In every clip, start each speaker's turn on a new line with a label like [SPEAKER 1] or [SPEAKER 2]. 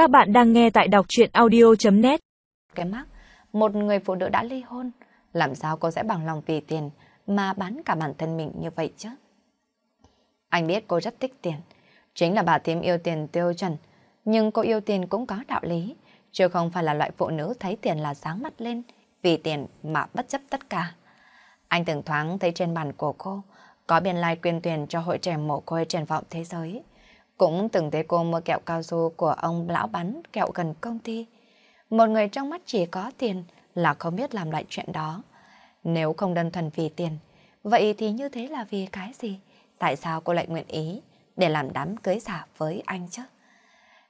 [SPEAKER 1] Các bạn đang nghe tại đọc chuyện audio.net
[SPEAKER 2] Cái mắc, một người phụ nữ đã ly hôn, làm sao cô sẽ bằng lòng vì tiền mà bán cả bản thân mình như vậy chứ? Anh biết cô rất thích tiền, chính là bà thím yêu tiền tiêu trần, nhưng cô yêu tiền cũng có đạo lý, chứ không phải là loại phụ nữ thấy tiền là sáng mắt lên, vì tiền mà bất chấp tất cả. Anh từng thoáng thấy trên bàn của cô có biên lai like quyên tiền cho hội trẻ mồ côi triển vọng thế giới. Cũng từng thấy cô mua kẹo cao su của ông lão bán kẹo gần công ty. Một người trong mắt chỉ có tiền là không biết làm lại chuyện đó. Nếu không đơn thuần vì tiền, vậy thì như thế là vì cái gì? Tại sao cô lại nguyện ý để làm đám cưới giả với anh chứ?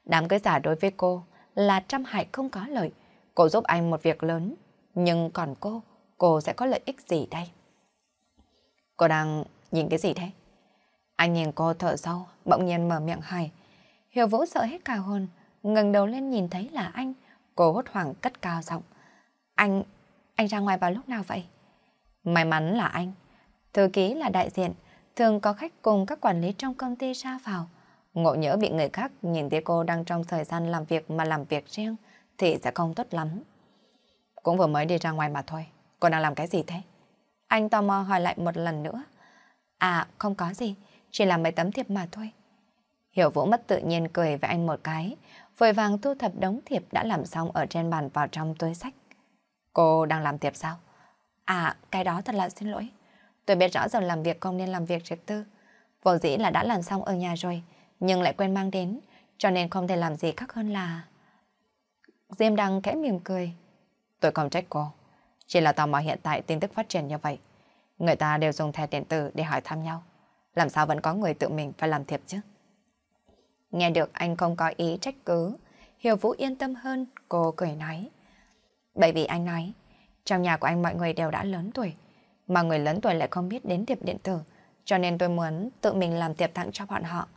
[SPEAKER 2] Đám cưới giả đối với cô là trăm hại không có lợi. Cô giúp anh một việc lớn, nhưng còn cô, cô sẽ có lợi ích gì đây? Cô đang nhìn cái gì thế? Anh nhìn cô thở sâu, bỗng nhiên mở miệng hỏi. Hiểu Vũ sợ hết cả hồn, ngẩng đầu lên nhìn thấy là anh. Cô hốt hoảng cất cao giọng. Anh, anh ra ngoài vào lúc nào vậy? May mắn là anh. Thư ký là đại diện, thường có khách cùng các quản lý trong công ty ra vào. Ngộ nhỡ bị người khác nhìn thấy cô đang trong thời gian làm việc mà làm việc riêng thì sẽ không tốt lắm. Cũng vừa mới đi ra ngoài mà thôi. Cô đang làm cái gì thế? Anh tò mò hỏi lại một lần nữa. À, không có gì chỉ là mấy tấm thiệp mà thôi. Hiểu Vũ mất tự nhiên cười với anh một cái, vội vàng thu thập đống thiệp đã làm xong ở trên bàn vào trong túi sách. Cô đang làm thiệp sao? À, cái đó thật là xin lỗi. Tôi biết rõ giờ làm việc không nên làm việc trực tư. Vô dĩ là đã làm xong ở nhà rồi, nhưng lại quên mang đến, cho nên không thể làm gì khác hơn là... Diêm đang kẽ mỉm cười. Tôi không trách cô. Chỉ là tò mò hiện tại tin tức phát triển như vậy. Người ta đều dùng thẻ điện tử để hỏi thăm nhau làm sao vẫn có người tự mình phải làm thiệp chứ? Nghe được anh không có ý trách cứ, Hiểu Vũ yên tâm hơn, cô cười nói. Bởi vì anh nói, trong nhà của anh mọi người đều đã lớn tuổi, mà người lớn tuổi lại không biết đến thiệp điện tử, cho nên tôi muốn tự mình làm thiệp tặng cho bọn họ.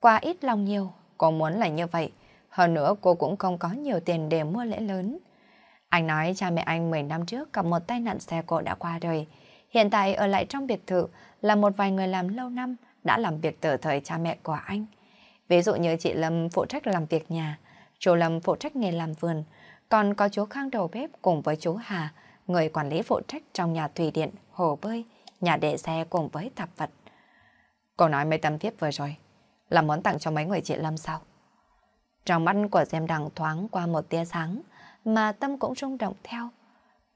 [SPEAKER 2] Qua ít lòng nhiều, cô muốn là như vậy, hơn nữa cô cũng không có nhiều tiền để mua lễ lớn. Anh nói cha mẹ anh 10 năm trước gặp một tai nạn xe cộ đã qua đời, Hiện tại ở lại trong biệt thự là một vài người làm lâu năm đã làm việc từ thời cha mẹ của anh. Ví dụ như chị Lâm phụ trách làm việc nhà, chú Lâm phụ trách nghề làm vườn, còn có chú Khang đầu bếp cùng với chú Hà, người quản lý phụ trách trong nhà thủy điện, hồ bơi, nhà để xe cùng với tạp vật. Cô nói mấy tấm thiếp vừa rồi, là món tặng cho mấy người chị Lâm sao? Trong mắt của Diêm Đằng thoáng qua một tia sáng, mà tâm cũng rung động theo.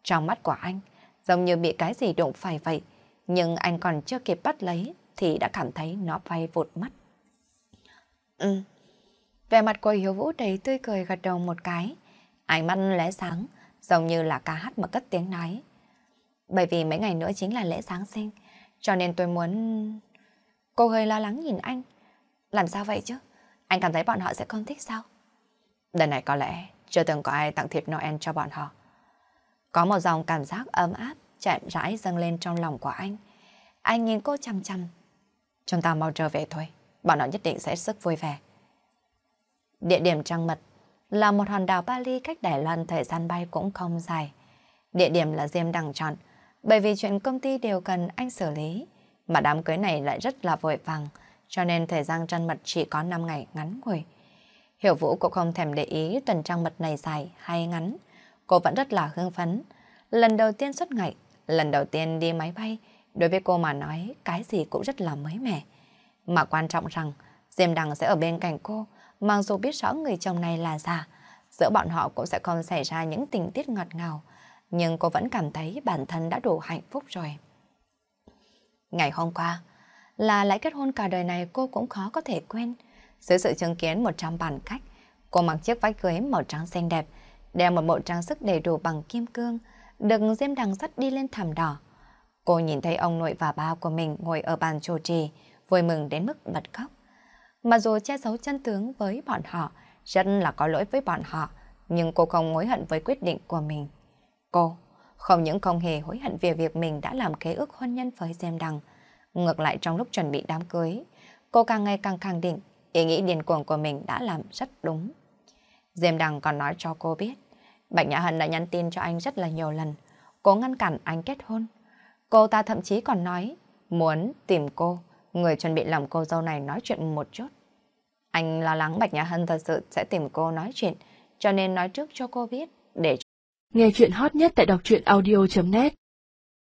[SPEAKER 2] Trong mắt của anh, giống như bị cái gì đụng phải vậy. Nhưng anh còn chưa kịp bắt lấy thì đã cảm thấy nó bay vụt mắt. Ừ. Về mặt của Hiếu Vũ đầy tươi cười gật đầu một cái. Ánh mắt lẽ sáng, giống như là ca hát mà cất tiếng nói. Bởi vì mấy ngày nữa chính là lễ Giáng sinh, cho nên tôi muốn... Cô hơi lo lắng nhìn anh. Làm sao vậy chứ? Anh cảm thấy bọn họ sẽ không thích sao? Đợt này có lẽ chưa từng có ai tặng thiệp Noel cho bọn họ. Có một dòng cảm giác ấm áp chậm rãi dâng lên trong lòng của anh. Anh nhìn cô chăm chăm. Chúng ta mau trở về thôi, bọn họ nhất định sẽ sức vui vẻ. Địa điểm trăng mật là một hòn đảo Bali cách Đài Loan thời gian bay cũng không dài. Địa điểm là Diêm Đằng chọn, bởi vì chuyện công ty đều cần anh xử lý, mà đám cưới này lại rất là vội vàng, cho nên thời gian trăng mật chỉ có 5 ngày ngắn ngủi. Hiểu Vũ cũng không thèm để ý tuần trăng mật này dài hay ngắn, cô vẫn rất là hưng phấn. Lần đầu tiên xuất ngại, lần đầu tiên đi máy bay, đối với cô mà nói cái gì cũng rất là mới mẻ. Mà quan trọng rằng Diêm Đằng sẽ ở bên cạnh cô, mặc dù biết rõ người chồng này là già giữa bọn họ cũng sẽ không xảy ra những tình tiết ngọt ngào, nhưng cô vẫn cảm thấy bản thân đã đủ hạnh phúc rồi. Ngày hôm qua, là lễ kết hôn cả đời này cô cũng khó có thể quên. Dưới sự chứng kiến một trăm bản cách, cô mặc chiếc váy cưới màu trắng xinh đẹp, đeo một bộ trang sức đầy đủ bằng kim cương, được Diêm Đằng sắt đi lên thảm đỏ. Cô nhìn thấy ông nội và ba của mình ngồi ở bàn chủ trì, vui mừng đến mức bật khóc. Mặc dù che giấu chân tướng với bọn họ, rất là có lỗi với bọn họ, nhưng cô không hối hận với quyết định của mình. Cô không những không hề hối hận về việc mình đã làm kế ước hôn nhân với Diêm Đằng. Ngược lại trong lúc chuẩn bị đám cưới, cô càng ngày càng khẳng định ý nghĩ điền cuồng của mình đã làm rất đúng. Diêm Đằng còn nói cho cô biết, Bạch Nhã Hân đã nhắn tin cho anh rất là nhiều lần, cố ngăn cản anh kết hôn. Cô ta thậm chí còn nói muốn tìm cô, người chuẩn bị làm cô dâu này nói chuyện một chút. Anh lo lắng Bạch Nhã Hân thật sự sẽ tìm cô nói chuyện, cho nên nói trước cho cô biết, để
[SPEAKER 1] Nghe chuyện hot nhất tại đọc truyện audio.net